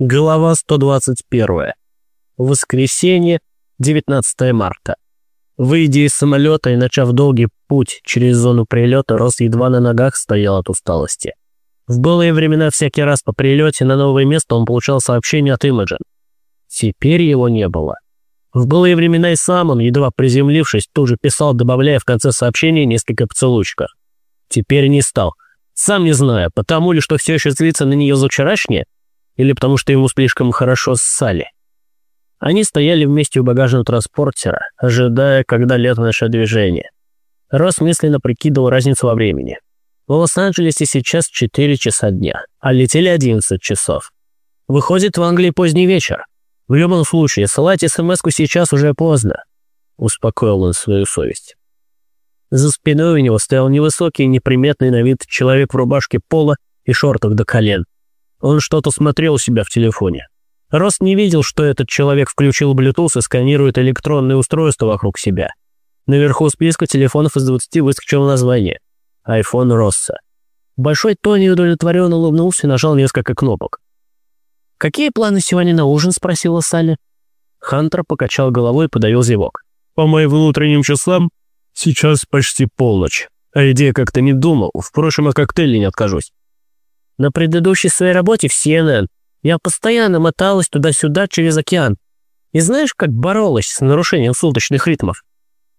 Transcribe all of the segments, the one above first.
Глава 121. Воскресенье, 19 марта. Выйдя из самолета и начав долгий путь через зону прилета, Рос едва на ногах стоял от усталости. В былые времена всякий раз по прилете на новое место он получал сообщение от Имаджин. Теперь его не было. В былые времена и сам он, едва приземлившись, тут же писал, добавляя в конце сообщения несколько поцелуйчиков. Теперь не стал. Сам не знаю, потому ли, что все еще злится на нее за вчерашнее, или потому что ему слишком хорошо ссали. Они стояли вместе у багажного транспортера, ожидая, когда лето начнет движение. Рос мысленно прикидывал разницу во времени. В Лос-Анджелесе сейчас 4 часа дня, а летели 11 часов. Выходит, в Англии поздний вечер. В любом случае, ссылать смс сейчас уже поздно. Успокоил он свою совесть. За спиной у него стоял невысокий, неприметный на вид человек в рубашке пола и шортах до колен. Он что-то смотрел у себя в телефоне. Рост не видел, что этот человек включил Bluetooth и сканирует электронные устройства вокруг себя. Наверху списка телефонов из 20 выскочило название – iPhone Росса. Большой Тони удовлетворенно улыбнулся и нажал несколько кнопок. «Какие планы сегодня на ужин?» – спросила Салли. Хантер покачал головой и подавил зевок. «По моим внутренним числам, сейчас почти полночь. А идея как-то не думал. Впрочем, от коктейлей не откажусь. На предыдущей своей работе в CNN я постоянно моталась туда-сюда через океан. И знаешь, как боролась с нарушением суточных ритмов?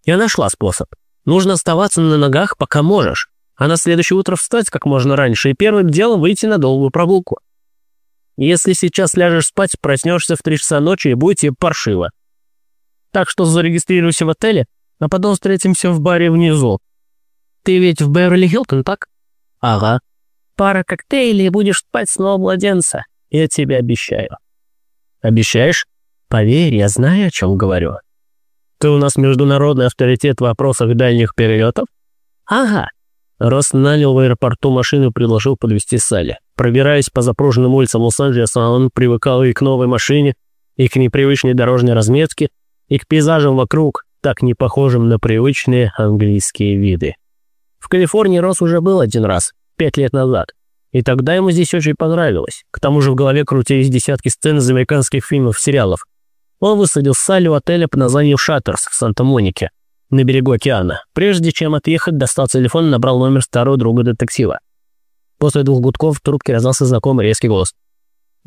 Я нашла способ. Нужно оставаться на ногах, пока можешь, а на следующее утро встать как можно раньше и первым делом выйти на долгую прогулку. Если сейчас ляжешь спать, проснешься в три часа ночи и будет паршиво. Так что зарегистрируйся в отеле, а потом встретимся в баре внизу. Ты ведь в Беверли-Хилтон, так? Ага. Пара коктейлей и будешь спать снова младенца. Я тебе обещаю. Обещаешь? Поверь, я знаю, о чем говорю. Ты у нас международный авторитет в вопросах дальних перелетов? Ага. Рос нанял в аэропорту машину и предложил подвезти Салли. Пробираясь по запруженным улицам Лос-Анджелеса, он привыкал и к новой машине, и к непривычной дорожной разметке, и к пейзажам вокруг, так не похожим на привычные английские виды. В Калифорнии Рос уже был один раз, пять лет назад. И тогда ему здесь очень понравилось. К тому же в голове крутились десятки сцен из американских фильмов, сериалов. Он высадил Салли в отеле под названием «Шаттерс» в Санта-Монике, на берегу океана. Прежде чем отъехать, достал телефон и набрал номер старого друга детектива. После двух гудков в трубке раздался знакомый резкий голос.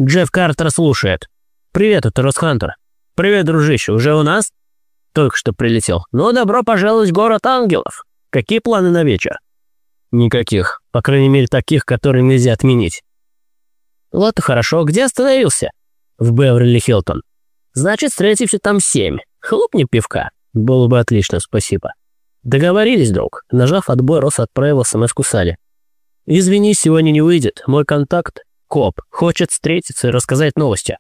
«Джефф Картер слушает. Привет, это Рос Хантер. Привет, дружище, уже у нас?» Только что прилетел. «Ну, добро пожаловать в город ангелов. Какие планы на вечер?» Никаких. По крайней мере, таких, которые нельзя отменить. Вот и хорошо. Где остановился? В Беверли-Хилтон. Значит, встретимся там семь. Хлопни пивка. Было бы отлично, спасибо. Договорились, друг. Нажав отбой, Рос отправил смс-ку Салли. Извини, сегодня не выйдет. Мой контакт, коп, хочет встретиться и рассказать новости.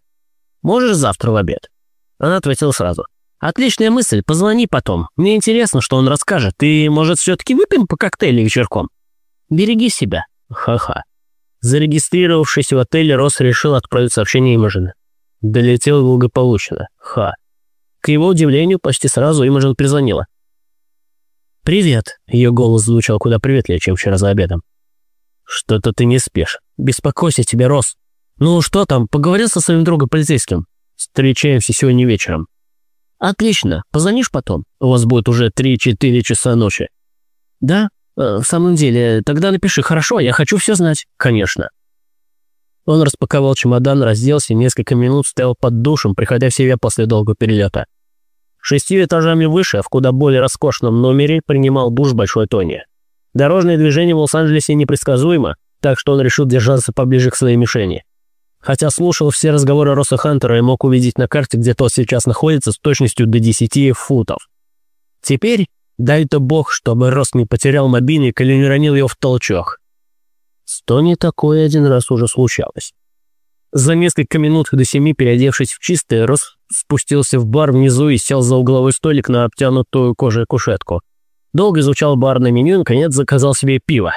Можешь завтра в обед? Она ответила сразу. Отличная мысль, позвони потом. Мне интересно, что он расскажет. И, может, все-таки выпьем по коктейлю вечерком? Береги себя. Ха-ха. Зарегистрировавшись в отеле, Рос решил отправить сообщение Имажина. Долетел благополучно. Ха. К его удивлению, почти сразу Имажин перезвонила. «Привет!» — ее голос звучал куда приветливее, чем вчера за обедом. «Что-то ты не спишь. Беспокойся тебе, Рос. Ну что там, поговорил со своим другом полицейским? Встречаемся сегодня вечером». «Отлично. Позвонишь потом? У вас будет уже 3-4 часа ночи». «Да? Э, «В самом деле, тогда напиши, хорошо, я хочу все знать». «Конечно». Он распаковал чемодан, разделся и несколько минут стоял под душем, приходя в себя после долгого перелета. Шестью этажами выше, в куда более роскошном номере, принимал душ Большой Тони. Дорожное движение в Лос-Анджелесе непредсказуемо, так что он решил держаться поближе к своей мишени. Хотя слушал все разговоры Росса Хантера и мог увидеть на карте, где тот сейчас находится, с точностью до 10 футов. Теперь Дай-то бог, чтобы Рос не потерял мобильник или не ронил его в толчок. С Тони такое один раз уже случалось. За несколько минут до семи, переодевшись в чистое, Рос спустился в бар внизу и сел за угловой столик на обтянутую кожей кушетку. Долго изучал барное меню и, наконец, заказал себе пиво.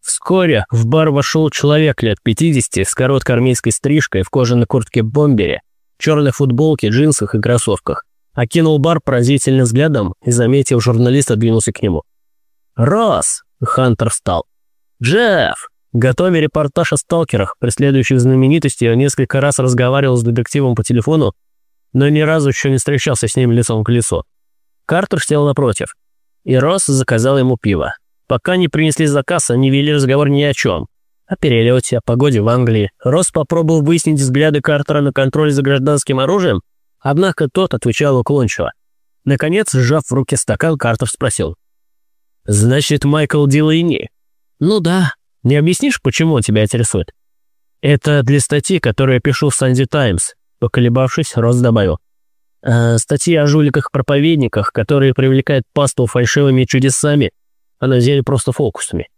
Вскоре в бар вошел человек лет 50 с короткой армейской стрижкой в кожаной куртке-бомбере, черной футболке, джинсах и кроссовках. Окинул бар поразительным взглядом и, заметив журналиста, двинулся к нему. «Росс!» — Хантер встал. «Джефф!» Готовя репортаж о сталкерах, преследующих знаменитостей, он несколько раз разговаривал с детективом по телефону, но ни разу еще не встречался с ним лицом к лицу. Картер сел напротив, и Росс заказал ему пиво. Пока не принесли заказ, они вели разговор ни о чем. О перелете, о погоде в Англии. Росс попробовал выяснить взгляды Картера на контроль за гражданским оружием, однако тот отвечал уклончиво. Наконец, сжав в руке стакан, Картер спросил. «Значит, Майкл Дилайни?» «Ну да. Не объяснишь, почему он тебя интересует?» «Это для статьи, которую я пишу в Санди Таймс», поколебавшись, Росс добавил. «Э, «Статьи о жуликах-проповедниках, которые привлекают пасту фальшивыми чудесами а на деле просто фокусами.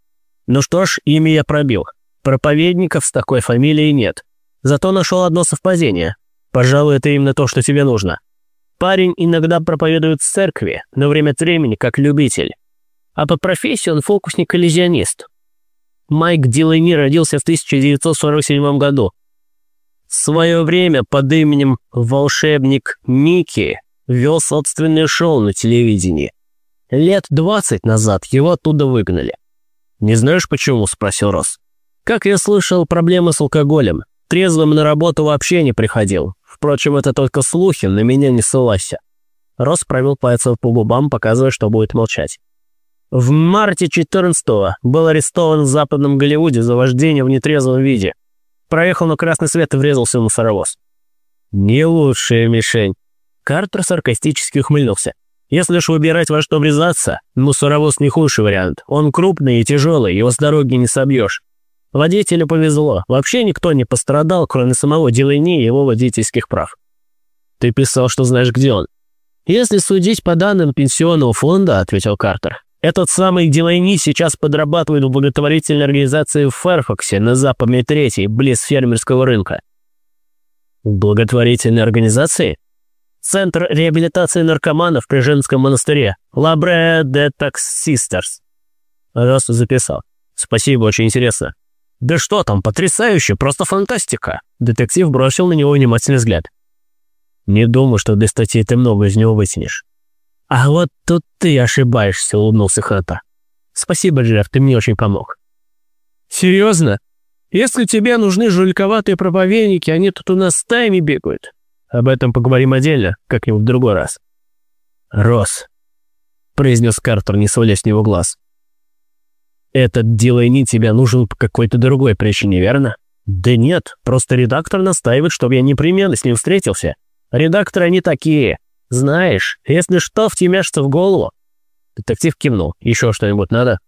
Ну что ж, имя я пробил. Проповедников с такой фамилией нет. Зато нашел одно совпадение. Пожалуй, это именно то, что тебе нужно. Парень иногда проповедует в церкви, но время от времени как любитель. А по профессии он фокусник-иллюзионист. Майк Дилайни родился в 1947 году. В свое время под именем «Волшебник Микки» вел собственное шоу на телевидении – Лет двадцать назад его оттуда выгнали. «Не знаешь почему?» – спросил Рос. «Как я слышал, проблемы с алкоголем. Трезвым на работу вообще не приходил. Впрочем, это только слухи, на меня не ссылайся». Рос провел пальцем по губам, показывая, что будет молчать. В марте 14-го был арестован в Западном Голливуде за вождение в нетрезвом виде. Проехал на красный свет и врезался в мусоровоз. «Не лучшая мишень». Картер саркастически ухмыльнулся. Если ж выбирать во что врезаться, мусоровоз не худший вариант. Он крупный и тяжелый, его с дороги не собьешь. Водителю повезло. Вообще никто не пострадал, кроме самого Дилайни и его водительских прав. Ты писал, что знаешь, где он. Если судить по данным пенсионного фонда, ответил Картер, этот самый Дилайни сейчас подрабатывает в благотворительной организации в Ферфаксе на западной третьей, близ фермерского рынка. Благотворительной организации? Центр реабилитации наркоманов при женском монастыре. Лабре де Таксистерс. Рос записал. Спасибо, очень интересно. Да что там, потрясающе, просто фантастика. Детектив бросил на него внимательный взгляд. Не думаю, что для статьи ты много из него вытянешь. А вот тут ты ошибаешься, улыбнулся Хата. Спасибо, Джефф, ты мне очень помог. Серьезно? Если тебе нужны жульковатые проповедники, они тут у нас стаями бегают. Об этом поговорим отдельно, как-нибудь в другой раз. «Рос», — произнес Картер, не сводя с него глаз. «Этот Дилайни тебя нужен по какой-то другой причине, верно?» «Да нет, просто редактор настаивает, чтобы я непременно с ним встретился. Редакторы они такие. Знаешь, если что втемяшится в голову...» Детектив кивнул. «Еще что-нибудь надо?»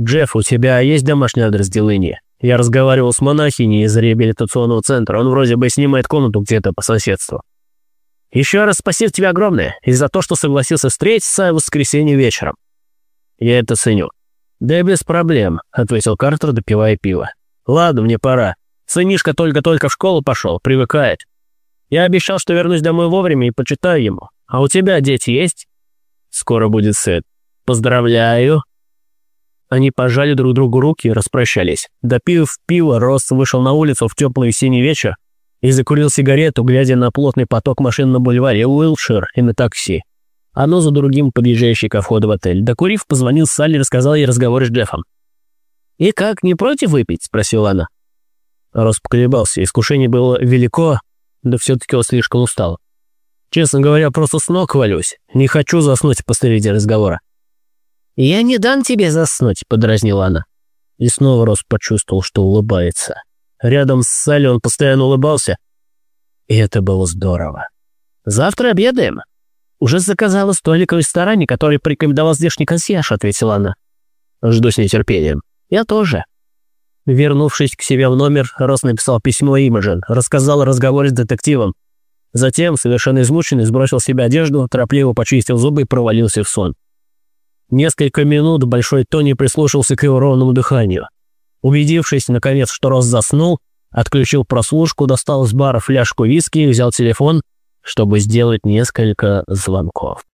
«Джефф, у тебя есть домашний адрес Дилайни?» Я разговаривал с монахиней из реабилитационного центра. Он вроде бы снимает комнату где-то по соседству. Еще раз спасибо тебе огромное и за то, что согласился встретиться в воскресенье вечером. Я это ценю. Да без проблем, ответил Картер, допивая пиво. Ладно, мне пора. Сынишка только-только в школу пошел, привыкает. Я обещал, что вернусь домой вовремя и почитаю ему. А у тебя дети есть? Скоро будет сет. Поздравляю. Они пожали друг другу руки и распрощались. Допив пиво, Росс вышел на улицу в теплый синий вечер и закурил сигарету, глядя на плотный поток машин на бульваре Уилшир и на такси. Оно за другим подъезжающий ко входу в отель. Докурив, позвонил Салли и рассказал ей разговор с Джеффом. «И как, не против выпить?» – спросила она. Росс поколебался. Искушение было велико, да все-таки он слишком устал. «Честно говоря, просто с ног валюсь. Не хочу заснуть посреди разговора». «Я не дам тебе заснуть», — подразнила она. И снова Рос почувствовал, что улыбается. Рядом с Салли он постоянно улыбался. И это было здорово. «Завтра обедаем?» «Уже заказала столик в ресторане, который порекомендовал здешний консьерж», — ответила она. «Жду с нетерпением». «Я тоже». Вернувшись к себе в номер, Рос написал письмо Имаджин, рассказал о разговоре с детективом. Затем, совершенно измученный, сбросил с себя одежду, торопливо почистил зубы и провалился в сон. Несколько минут Большой Тони прислушался к его ровному дыханию. Убедившись, наконец, что Рос заснул, отключил прослушку, достал из бара фляжку виски взял телефон, чтобы сделать несколько звонков.